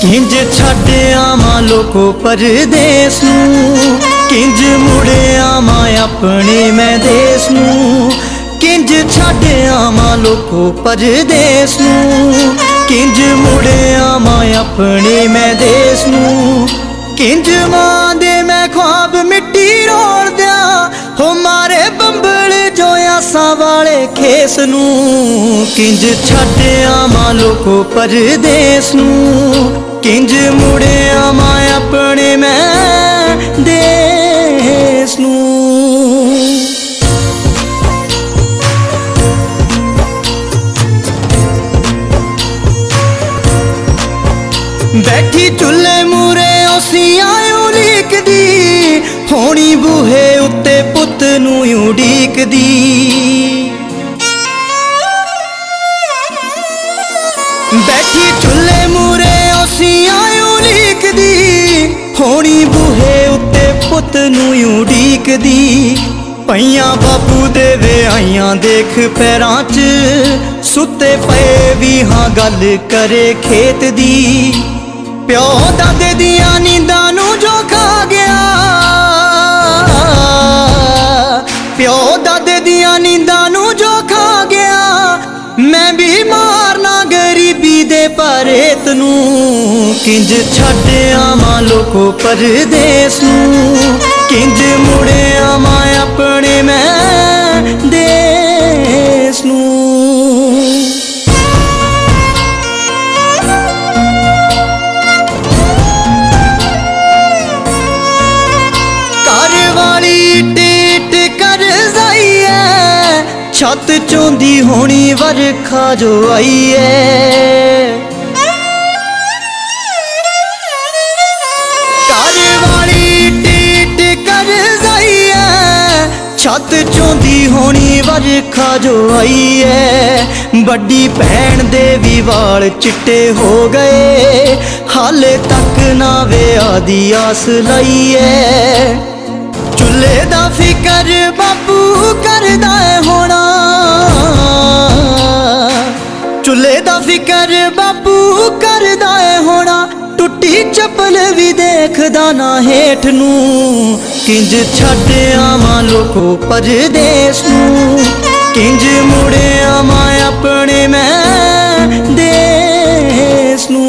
ਕਿੰਜ ਛੱਡ ਆਵਾਂ ਲੋਕੋ ਪਰਦੇਸ ਨੂੰ? ਕਿੰਜ ਮੁੜਿਆ ਮਾਂ ਆਪਣੇ ਮੈਂ ਦੇਸ ਨੂੰ? ਕਿੰਜ ਛੱਡ ਆਵਾਂ ਲੋਕੋ ਪਰਦੇਸ ਨੂੰ? ਕਿੰਜ ਮੁੜਿਆ ਮਾਂ ਆਪਣੇ ਮੈਂ ਦੇਸ ਨੂੰ? ਕਿੰਜ ਮਾਂ ਦੇ ਮੈਂ ਖੁਆਬ ਮਿੱਟੀ ਰੋਲ ਦਿਆਂ? ਹੋ ਮਾਰੇ ਬੰਬਲ ਜੋ ਆਸਾਂ ਵਾਲੇ ਖੇਸ ਨੂੰ? ਕਿੰਜ ਛੱਡ ਆਵਾਂ ਲੋਕੋ ਪਰਦੇਸ ਨੂੰ? ਕਿੰਜ ਮੁੜ ਆਵਾਂ ਆਪਣੇ ਮੈਂ ਦੇਸ ਨੂੰ? ਬੈਠੀ ਚੁੱਲ੍ਹੇ ਮੂਰੇ ਉਸੀਆਂ ਆਇਓ ਹੋਣੀ ਬੂਹੇ ਉੱਤੇ ਪੁੱਤ ਨੂੰ ਉਡੀਕਦੀ ਬੈਠੀ ਚੁੱਲ੍ਹੇ ਮੂਰੇ ਉਸੀ ਆਇਓ ਹੋਣੀ ਬੂਹੇ ਉੱਤੇ ਪੁੱਤ ਨੂੰ ਉਡੀਕਦੀ ਪਈਆਂ ਬਾਪੂ ਦੇ ਵਿਆਹੀਆਂ ਦੇਖ ਪੈਰਾਂ 'ਚ, ਸੁੱਤੇ ਪਏ ਵੀ ਹਾਂ ਗੱਲ ਕਰੇ ਖੇਤ ਦੀ। ਪਿਓ ਦਾਦੇ ਦੀਆਂ ਨੀਂਦਾਂ ਨੂੰ ਜੋ ਖਾ ਗਿਆ। ਪਿਓ ਦਾਦੇ ਦੀਆਂ ਨੀਂਦਾਂ ਨੂੰ ਜੋ ਖਾ ਗਿਆ। ਮੈਂ ਵੀ ਮਾਰਨਾ ਗਰੀਬੀ ਦੇ ਪਰੇਤ ਨੂੰ। ਕਿੰਜ ਛੱਡ ਆਵਾਂ ਲੋਕੋ ਪਰਦੇਸ ਨੂੰ? ਕਿੰਜ ਮੁੜ ਆਵਾਂ ਆਪਣੇ ਮੈਂ ਦੇਸ ਨੂੰ? ਘਰ ਵਾਲੀ ਟੀਟ ਕਰ ਜਾਈਏ ਛੱਤ ਚੋਂਦੀ ਹੋਣੀ ਵਰਖਾ ਜੋ ਆਈਏ ਘਰ ਵਾਲੀ ਟੀਟ ਕਰ ਜਾਈਏ ਛੱਤ ਚੋਂਦੀ ਹੋਣੀ ਵਰਖਾ ਜੋ ਆਈਏ ਵੱਡੀ ਭੈਣ ਦੇ ਵੀ ਵਾਲ ਚਿੱਟੇ ਹੋ ਗਏ। ਹਾਲੇ ਤੱਕ ਨਾ ਵਿਆਹ ਦੀ ਆਸ ਲਈਏ ਚੁੱਲ੍ਹੇ ਦਾ ਫਿਕਰ ਬਾਪੂ ਕਰਦਾ ਏ ਹੋਣਾ। ਚੁੱਲ੍ਹੇ ਦਾ ਫਿਕਰ ਬਾਪੂ ਕਰਦਾ ਏ ਹੋਣਾ। ਟੁੱਟੀ ਚ ਚੱਪਲ ਵੀ ਦੇਖਦਾ ਨਾ ਹੇਠ ਨੂੰ। ਕਿੰਜ ਛੱਡ ਆਵਾਂ ਲੋਕੋ ਪਰਦੇਸ ਨੂੰ। ਕਿੰਜ ਮੁੜ ਆਵਾਂ ਆਪਣੇ ਮੈਂ ਦੇਸ ਨੂੰ।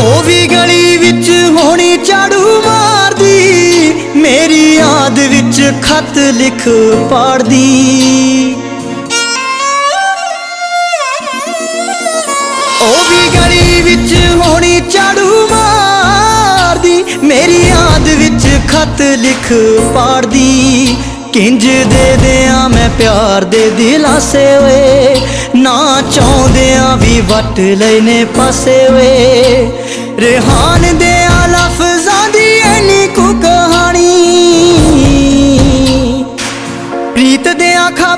ਉਹ ਵੀ ਗਲੀ ਵਿੱਚ ਹੋਣੀ ਝਾੜੂ ਮਾਰਦੀ। ਮੇਰੀ ਯਾਦ ਵਿੱਚ ਖਤ ਲਿਖ ਪਾੜਦੀ। ਉਹ ਵੀ ਗਲੀ ਵਿੱਚ ਹੋਣੀ ਝਾੜੂ ਮਾਰਦੀ, ਮੇਰੀ ਯਾਦ ਵਿੱਚ ਖਤ ਲਿਖ ਪਾੜਦੀ। ਕਿੰਜ ਦੇ ਦਿਆਂ ਮੈਂ ਪਿਆਰ ਦੇ ਦਿਲਾਸੇ ਓਏ ਨਾ ਚਾਹੁੰਦਿਆਂ ਵੀ ਵੱਟ ਲੈਨੇ ਪਾਸੇ ਓਏ ਰਿਹਾਨ ਦੇ ਆ ਲਫ਼ਜ਼ਾਂ ਦੀ ਐਨੀ ਕੁ ਕਹਾਣੀ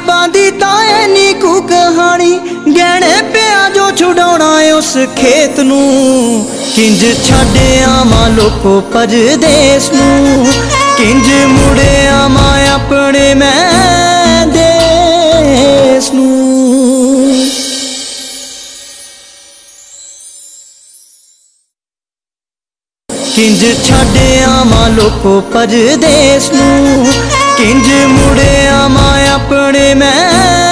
ਦੇ ਦੀ ਤਾਂ ਐਨੀ ਕੁ ਕਹਾਣੀ। ਗਹਿਣੇ ਪਿਆ ਜੋ ਛੁਡਾਉਣਾ ਉਸ ਖੇਤ ਨੂੰ। ਕਿੰਜ ਛੱਡ ਆਵਾਂ ਲੋਕੋ ਪਰਦੇਸ ਨੂੰ। ਕਿੰਜ ਮੁੜ ਆਵਾਂ ਆਪਣੇ ਮੈਂ ਦੇਸ ਨੂੰ। ਕਿੰਜ ਛੱਡ ਆਵਾਂ ਲੋਕੋ ਪਰਦੇਸ ਨੂੰ। ਕਿੰਜ ਮੁੜ ਆਵਾਂ ਆਪਣੇ ਮੈਂ?